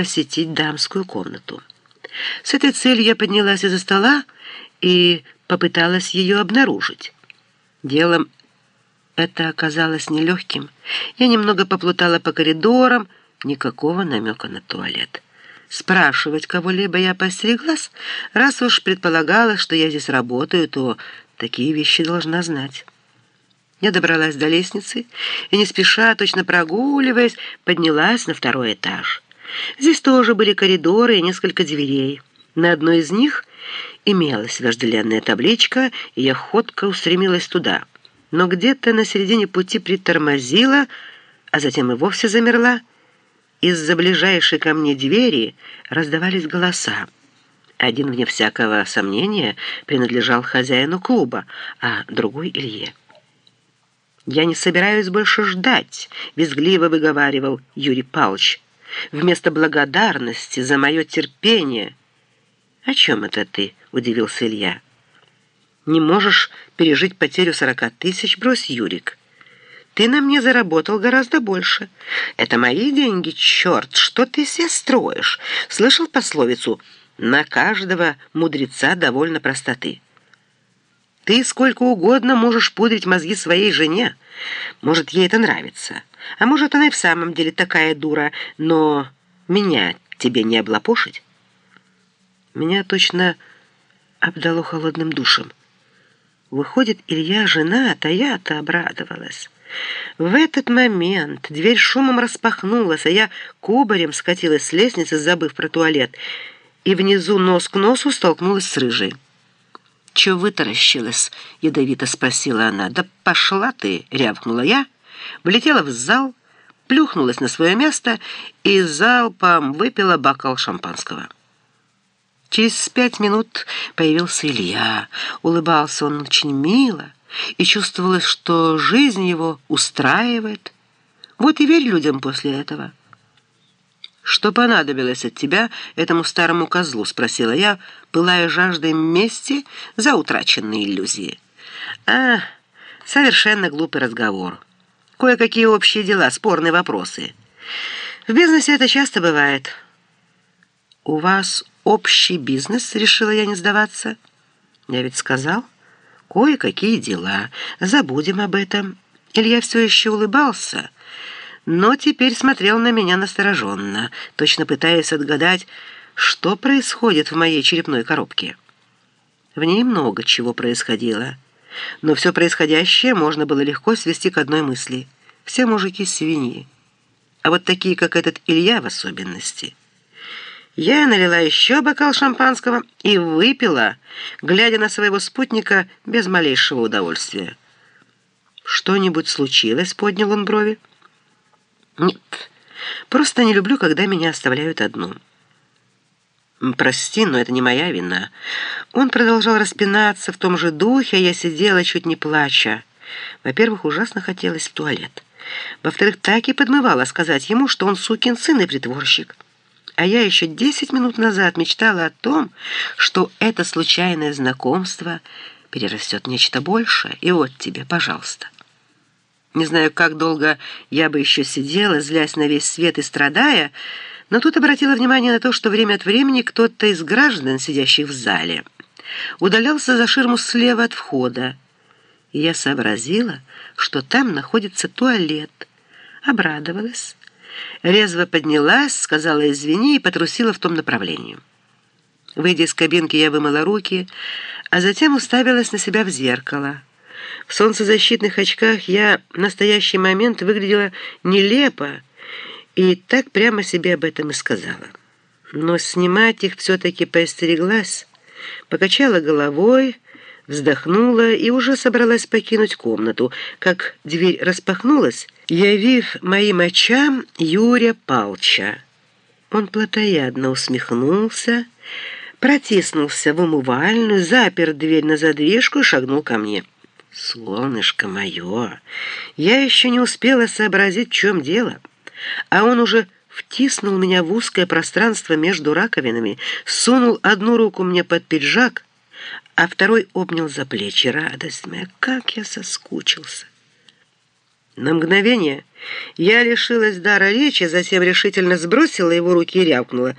посетить дамскую комнату. С этой целью я поднялась из-за стола и попыталась ее обнаружить. Делом это оказалось нелегким. Я немного поплутала по коридорам, никакого намека на туалет. Спрашивать кого-либо я постереглась, раз уж предполагала, что я здесь работаю, то такие вещи должна знать. Я добралась до лестницы и, не спеша, точно прогуливаясь, поднялась на второй этаж. Здесь тоже были коридоры и несколько дверей. На одной из них имелась вожделенная табличка, и я ходко устремилась туда. Но где-то на середине пути притормозила, а затем и вовсе замерла. Из-за ближайшей ко мне двери раздавались голоса. Один, вне всякого сомнения, принадлежал хозяину клуба, а другой — Илье. «Я не собираюсь больше ждать», — визгливо выговаривал Юрий Павлович. «Вместо благодарности за мое терпение...» «О чем это ты?» — удивился Илья. «Не можешь пережить потерю сорока тысяч? Брось, Юрик. Ты на мне заработал гораздо больше. Это мои деньги, черт, что ты себе строишь? Слышал пословицу «На каждого мудреца довольно простоты». Ты сколько угодно можешь пудрить мозги своей жене. Может, ей это нравится. А может, она и в самом деле такая дура, но меня тебе не облапошить? Меня точно обдало холодным душем. Выходит, Илья женат, а я-то обрадовалась. В этот момент дверь шумом распахнулась, а я кубарем скатилась с лестницы, забыв про туалет, и внизу нос к носу столкнулась с рыжей. «Чего вытаращилась?» — ядовито спросила она. «Да пошла ты!» — рявкнула я, влетела в зал, плюхнулась на свое место и залпом выпила бокал шампанского. Через пять минут появился Илья. Улыбался он очень мило, и чувствовалось, что жизнь его устраивает. Вот и верь людям после этого. «Что понадобилось от тебя этому старому козлу?» — спросила я, пылая жаждой мести за утраченные иллюзии. «А, совершенно глупый разговор. Кое-какие общие дела, спорные вопросы. В бизнесе это часто бывает». «У вас общий бизнес?» — решила я не сдаваться. «Я ведь сказал, кое-какие дела. Забудем об этом». Илья все еще улыбался, — но теперь смотрел на меня настороженно, точно пытаясь отгадать, что происходит в моей черепной коробке. В ней много чего происходило, но все происходящее можно было легко свести к одной мысли. Все мужики свиньи, а вот такие, как этот Илья в особенности. Я налила еще бокал шампанского и выпила, глядя на своего спутника без малейшего удовольствия. «Что-нибудь случилось?» — поднял он брови. Нет, просто не люблю, когда меня оставляют одну. Прости, но это не моя вина. Он продолжал распинаться в том же духе, а я сидела, чуть не плача. Во-первых, ужасно хотелось в туалет. Во-вторых, так и подмывала сказать ему, что он сукин сын и притворщик. А я еще десять минут назад мечтала о том, что это случайное знакомство перерастет нечто большее. И вот тебе, пожалуйста. Не знаю, как долго я бы еще сидела, злясь на весь свет и страдая, но тут обратила внимание на то, что время от времени кто-то из граждан, сидящих в зале, удалялся за ширму слева от входа. И я сообразила, что там находится туалет. Обрадовалась. Резво поднялась, сказала «извини» и потрусила в том направлении. Выйдя из кабинки, я вымыла руки, а затем уставилась на себя в зеркало. В солнцезащитных очках я в настоящий момент выглядела нелепо и так прямо себе об этом и сказала. Но снимать их все-таки поостереглась, покачала головой, вздохнула и уже собралась покинуть комнату, как дверь распахнулась, явив моим очам Юрия Палча. Он плотоядно усмехнулся, протиснулся в умывальную, запер дверь на задвижку и шагнул ко мне. «Солнышко мое, я еще не успела сообразить, в чем дело, а он уже втиснул меня в узкое пространство между раковинами, сунул одну руку мне под пиджак, а второй обнял за плечи. Радость моя, как я соскучился!» На мгновение я лишилась дара речи, затем решительно сбросила его руки и рявкнула.